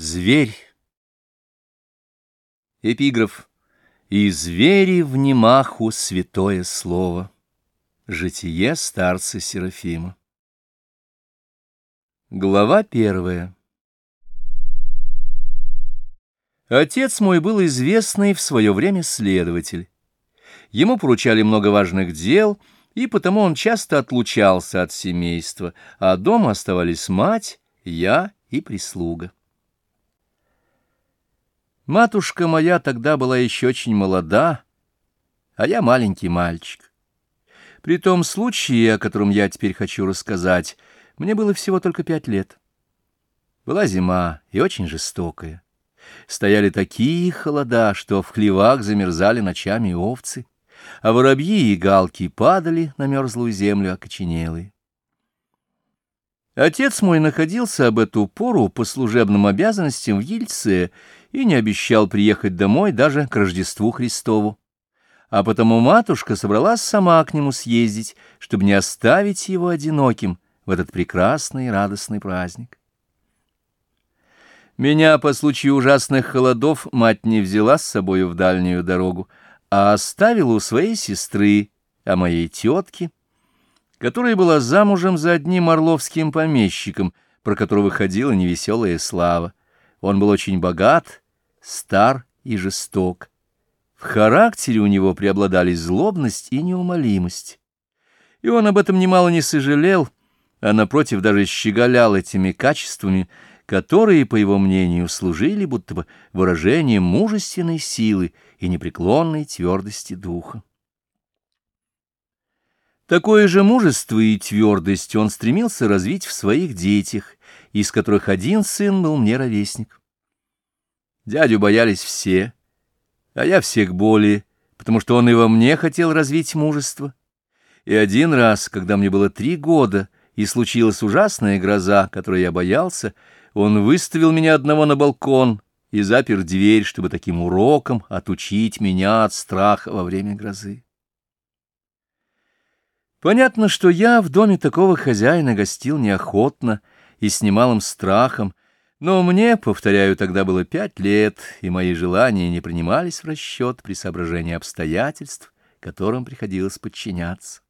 Зверь. Эпиграф. «И звери в немаху святое слово». Житие старца Серафима. Глава первая. Отец мой был известный в свое время следователь. Ему поручали много важных дел, и потому он часто отлучался от семейства, а дома оставались мать, я и прислуга. Матушка моя тогда была еще очень молода, а я маленький мальчик. При том случае, о котором я теперь хочу рассказать, мне было всего только пять лет. Была зима и очень жестокая. Стояли такие холода, что в хлевах замерзали ночами овцы, а воробьи и галки падали на мерзлую землю окоченелые. Отец мой находился об эту пору по служебным обязанностям в Ельце и не обещал приехать домой даже к Рождеству Христову. А потому матушка собралась сама к нему съездить, чтобы не оставить его одиноким в этот прекрасный и радостный праздник. Меня по случаю ужасных холодов мать не взяла с собою в дальнюю дорогу, а оставила у своей сестры, а моей тетки — которая была замужем за одним орловским помещиком, про которого ходила невеселая слава. Он был очень богат, стар и жесток. В характере у него преобладали злобность и неумолимость. И он об этом немало не сожалел, а, напротив, даже щеголял этими качествами, которые, по его мнению, служили будто бы выражением мужественной силы и непреклонной твердости духа. Такое же мужество и твердость он стремился развить в своих детях, из которых один сын был мне ровесник. Дядю боялись все, а я всех более, потому что он и во мне хотел развить мужество. И один раз, когда мне было три года, и случилась ужасная гроза, которой я боялся, он выставил меня одного на балкон и запер дверь, чтобы таким уроком отучить меня от страха во время грозы. Понятно, что я в доме такого хозяина гостил неохотно и с немалым страхом, но мне, повторяю, тогда было пять лет, и мои желания не принимались в расчет при соображении обстоятельств, которым приходилось подчиняться.